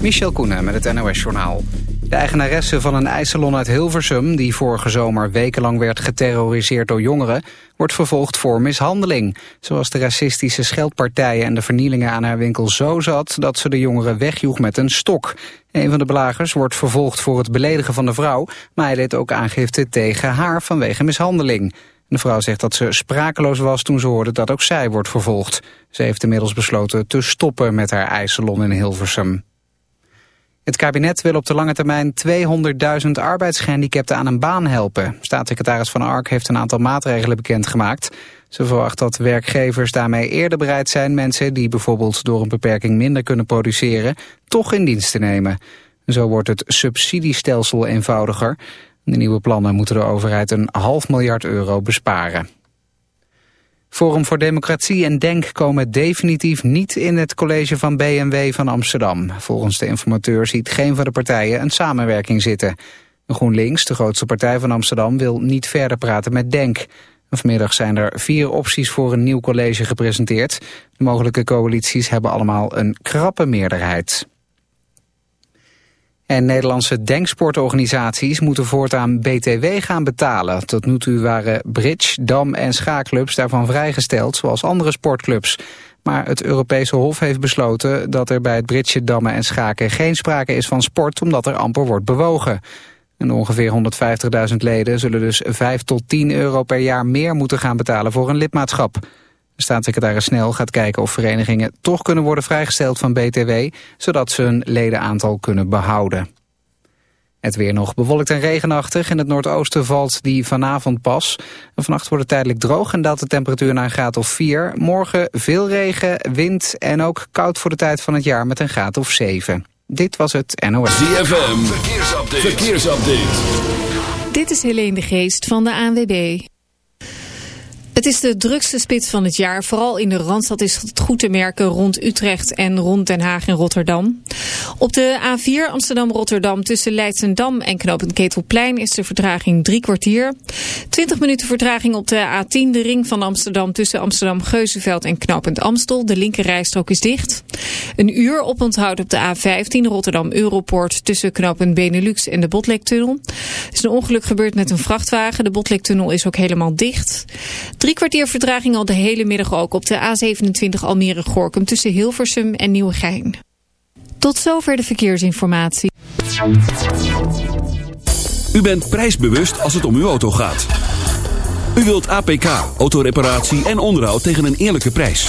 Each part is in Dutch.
Michel Koenen met het NOS-journaal. De eigenaresse van een ijsalon uit Hilversum... die vorige zomer wekenlang werd geterroriseerd door jongeren... wordt vervolgd voor mishandeling. Zoals de racistische scheldpartijen en de vernielingen aan haar winkel zo zat... dat ze de jongeren wegjoeg met een stok. Een van de belagers wordt vervolgd voor het beledigen van de vrouw... maar hij deed ook aangifte tegen haar vanwege mishandeling. De vrouw zegt dat ze sprakeloos was toen ze hoorde dat ook zij wordt vervolgd. Ze heeft inmiddels besloten te stoppen met haar ijsalon in Hilversum. Het kabinet wil op de lange termijn 200.000 arbeidsgehandicapten aan een baan helpen. Staatssecretaris Van Ark heeft een aantal maatregelen bekendgemaakt. Ze verwacht dat werkgevers daarmee eerder bereid zijn mensen die bijvoorbeeld door een beperking minder kunnen produceren, toch in dienst te nemen. Zo wordt het subsidiestelsel eenvoudiger. De nieuwe plannen moeten de overheid een half miljard euro besparen. Forum voor Democratie en Denk komen definitief niet in het college van BMW van Amsterdam. Volgens de informateur ziet geen van de partijen een samenwerking zitten. GroenLinks, de grootste partij van Amsterdam, wil niet verder praten met Denk. Vanmiddag zijn er vier opties voor een nieuw college gepresenteerd. De mogelijke coalities hebben allemaal een krappe meerderheid. En Nederlandse denksportorganisaties moeten voortaan BTW gaan betalen. Tot nu toe waren bridge, dam en schaakclubs daarvan vrijgesteld, zoals andere sportclubs. Maar het Europese Hof heeft besloten dat er bij het bridge, dammen en schaken geen sprake is van sport, omdat er amper wordt bewogen. En ongeveer 150.000 leden zullen dus 5 tot 10 euro per jaar meer moeten gaan betalen voor een lidmaatschap. Staatssecretaris Snel gaat kijken of verenigingen toch kunnen worden vrijgesteld van BTW, zodat ze hun ledenaantal kunnen behouden. Het weer nog bewolkt en regenachtig. In het noordoosten valt die vanavond pas. vannacht wordt het tijdelijk droog en daalt de temperatuur naar een graad of 4. Morgen veel regen, wind en ook koud voor de tijd van het jaar met een graad of 7. Dit was het NOS. ZFM, verkeersupdate. verkeersupdate. Dit is Helene de Geest van de ANWB. Het is de drukste spits van het jaar. Vooral in de Randstad is het goed te merken rond Utrecht en rond Den Haag en Rotterdam. Op de A4 Amsterdam-Rotterdam tussen Leidsendam en Knopend Ketelplein is de vertraging drie kwartier. 20 minuten vertraging op de A10, de ring van Amsterdam tussen Amsterdam-Geuzenveld en Knopend Amstel. De linkerrijstrook is dicht. Een uur oponthoud op de A15 Rotterdam-Europoort tussen Knopend Benelux en de Botlektunnel. Er is een ongeluk gebeurd met een vrachtwagen. De Botlektunnel is ook helemaal dicht. Kwartier vertraging al de hele middag ook op de A27 Almere-Gorkum tussen Hilversum en Nieuwegein. Tot zover de verkeersinformatie. U bent prijsbewust als het om uw auto gaat. U wilt APK, autoreparatie en onderhoud tegen een eerlijke prijs.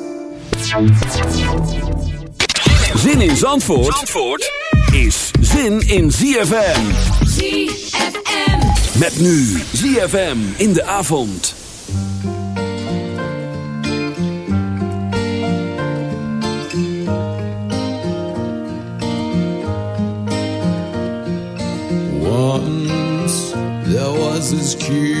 Zin in Zandvoort, Zandvoort is zin in ZFM. ZFM. Met nu ZFM in de avond. Once there was this who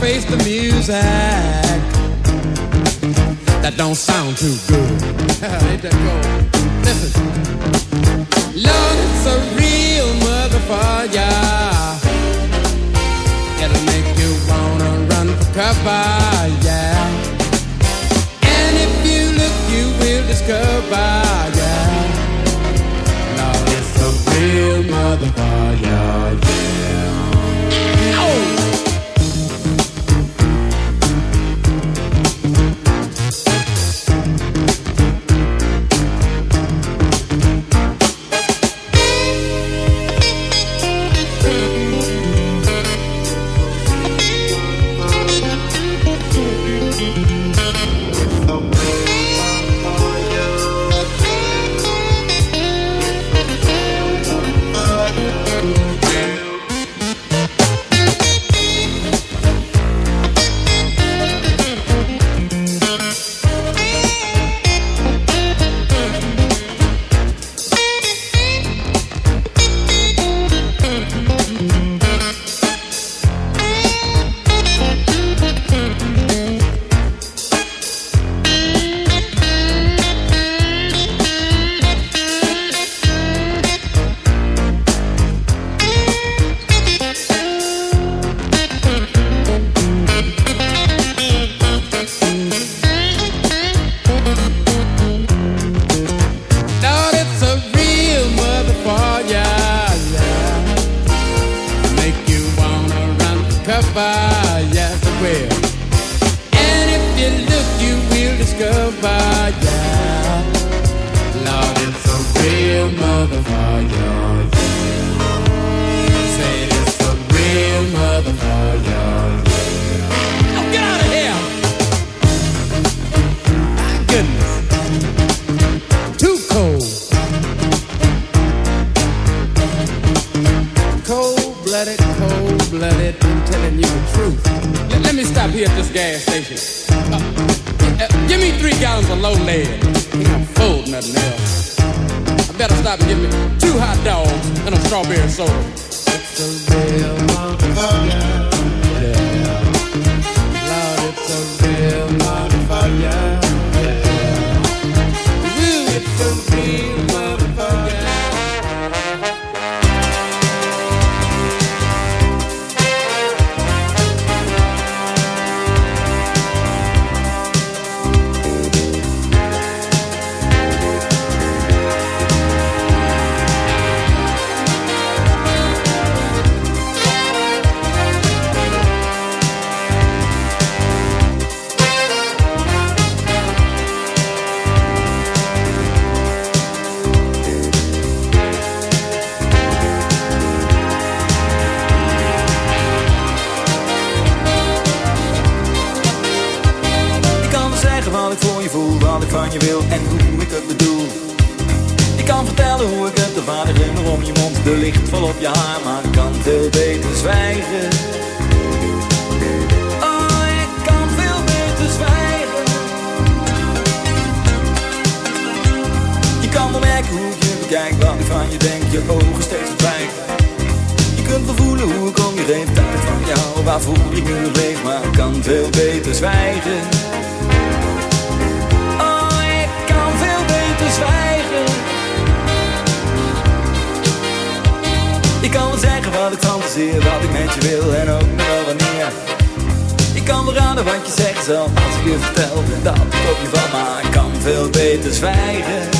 face the music that don't sound too good. Ain't that cool? Listen, love is a real motherfucker. It'll make you wanna run for cover, yeah. And if you look, you will discover, yeah. Love is a real motherfucker. Wat ik van je wil en hoe ik het bedoel. Je kan vertellen hoe ik het, de vader om je mond, de licht vol op je haar, maar ik kan veel beter zwijgen. Oh, ik kan veel beter zwijgen. Je kan wel merken hoe ik je bekijk, wat ik van je denk, je ogen steeds verdwijgen. Je kunt wel voelen hoe ik om je heen, dat ik van jou, waarvoor ik nu leef, maar ik kan veel beter zwijgen. Fantaseer, wat ik met je wil en ook nog wel wanneer. Ik kan wel raden wat je zegt zelf als ik je vertel dat ik op je val, maar ik kan veel beter zwijgen.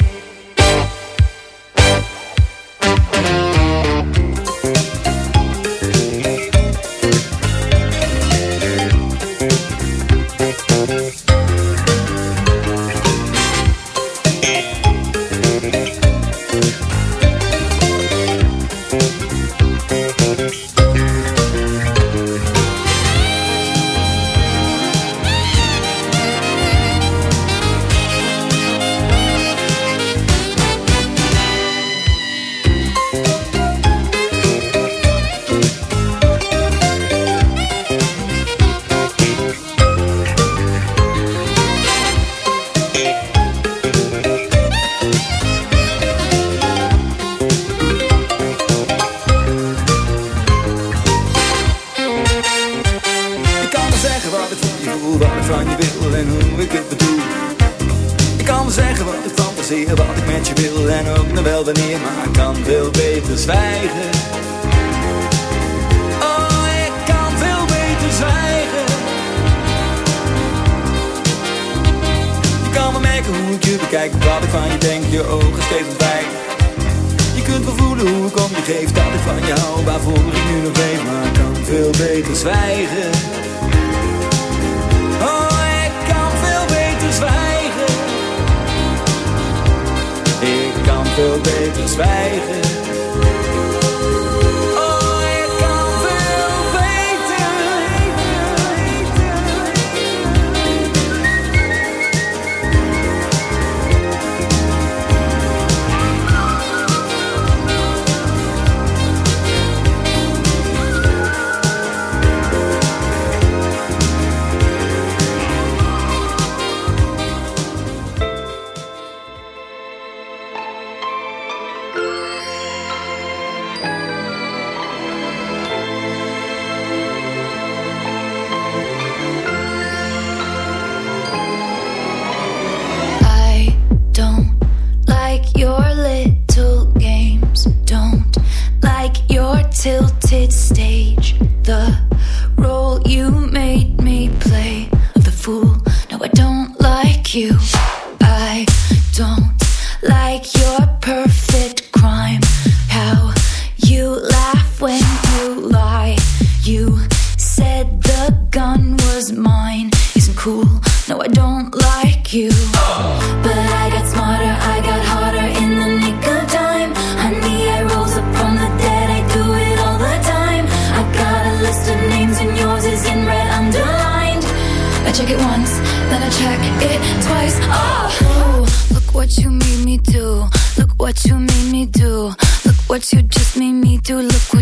you're perfect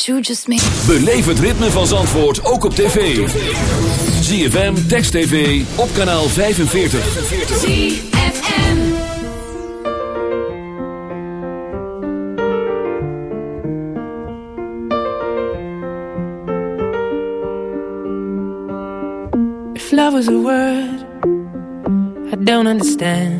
what you just made. Beleef het ritme van Zandvoort ook op tv. ZFM, Text TV, op kanaal 45. ZFM. If love was a word, I don't understand.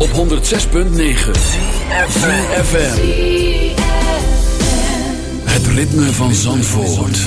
op 106.9 FM. Het ritme van Zandvoort.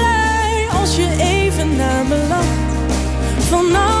van nacht.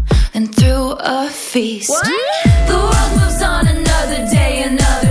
a feast. The world moves on another day, another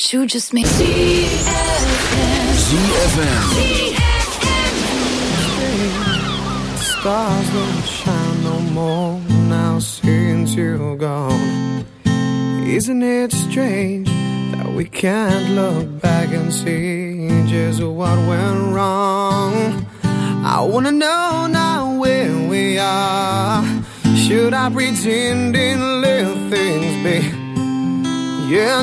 What you just made me. ZFM. Stars don't shine no more now since you're gone. Isn't it strange that we can't look back and see just what went wrong? I wanna know now where we are. Should I pretend and let things be? Yeah,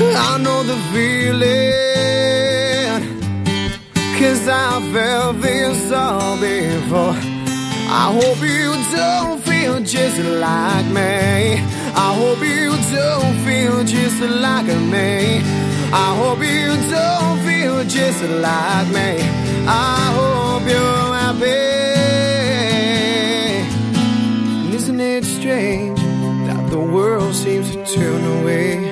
I know the feeling. Cause I felt this all before. I hope you don't feel just like me. I hope you don't feel just like me. I hope you don't feel just like me. I hope you're happy. Isn't it strange that the world seems to turn away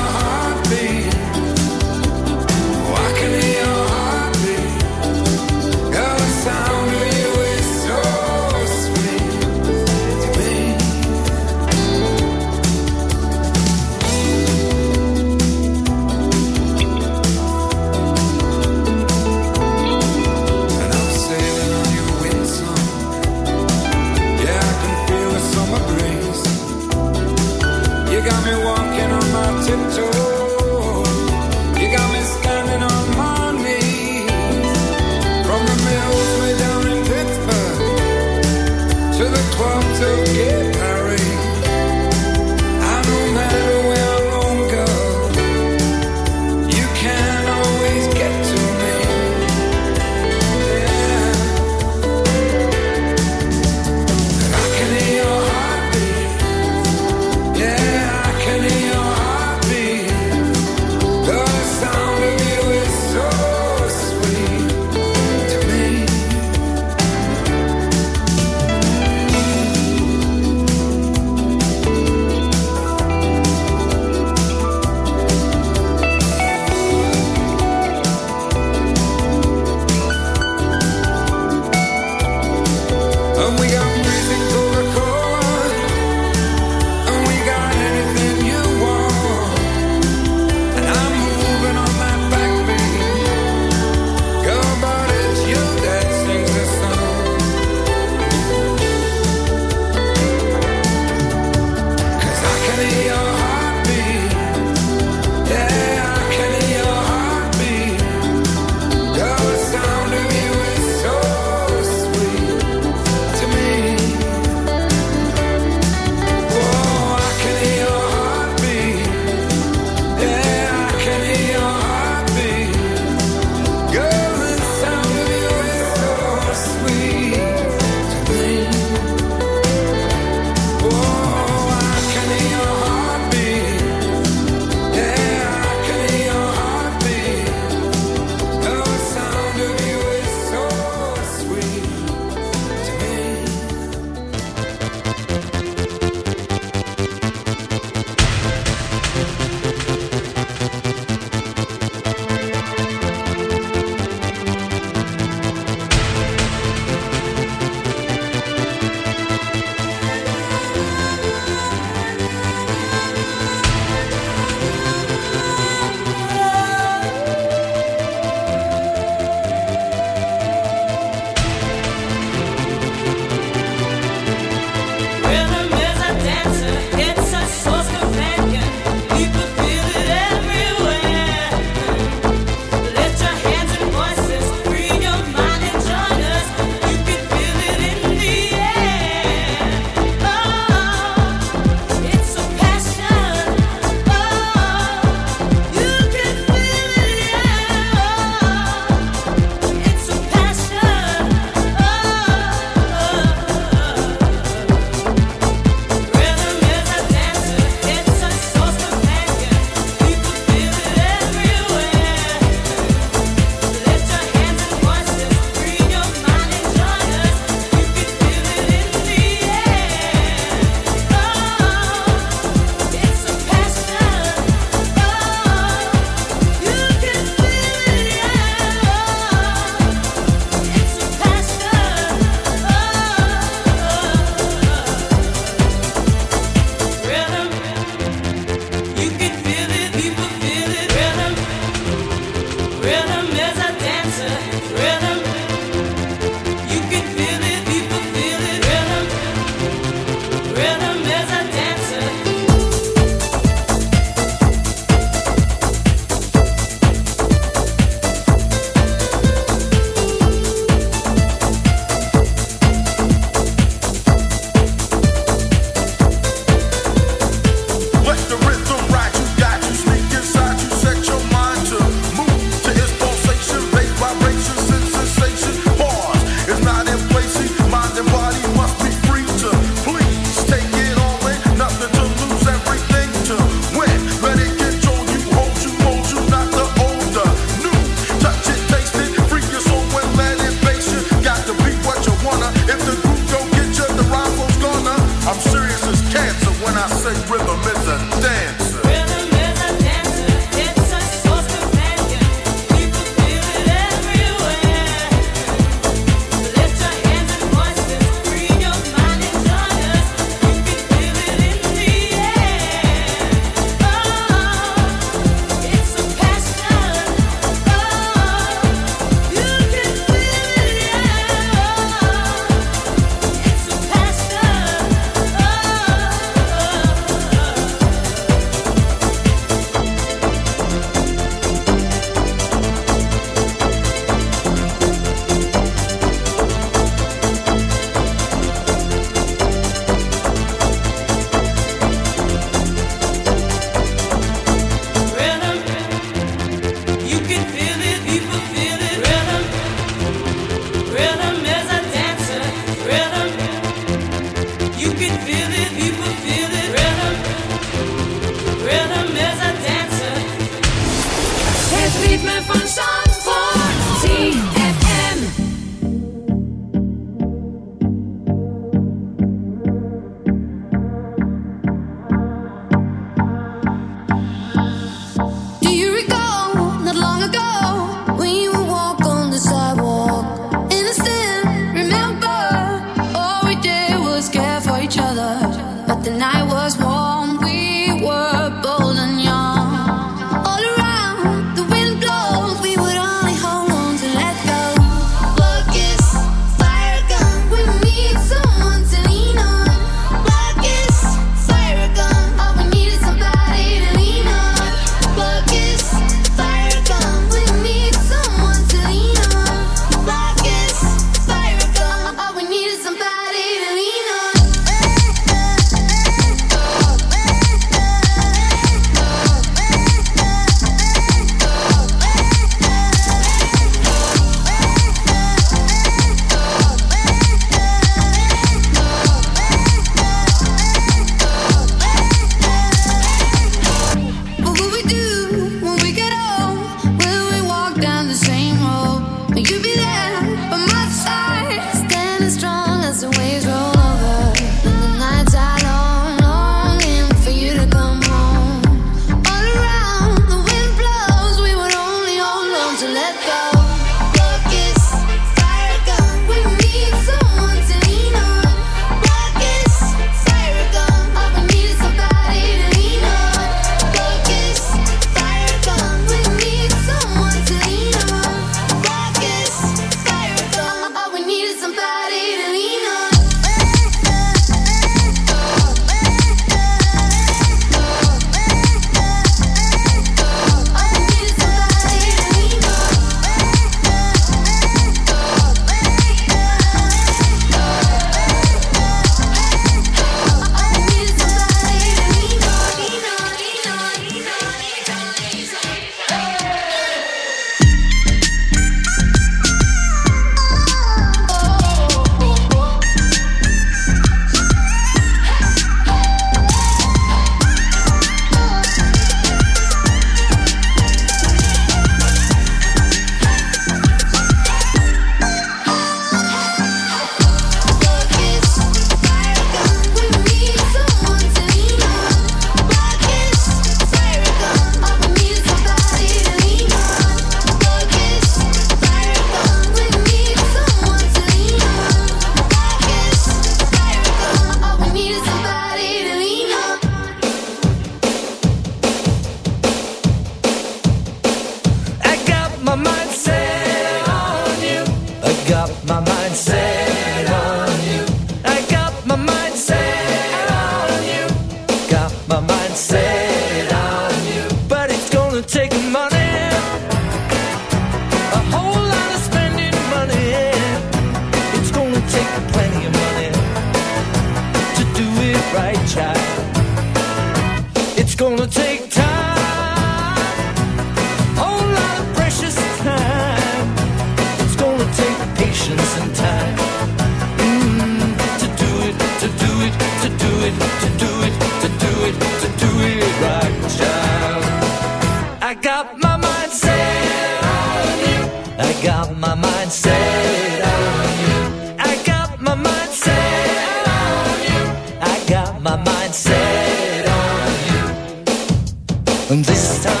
And this time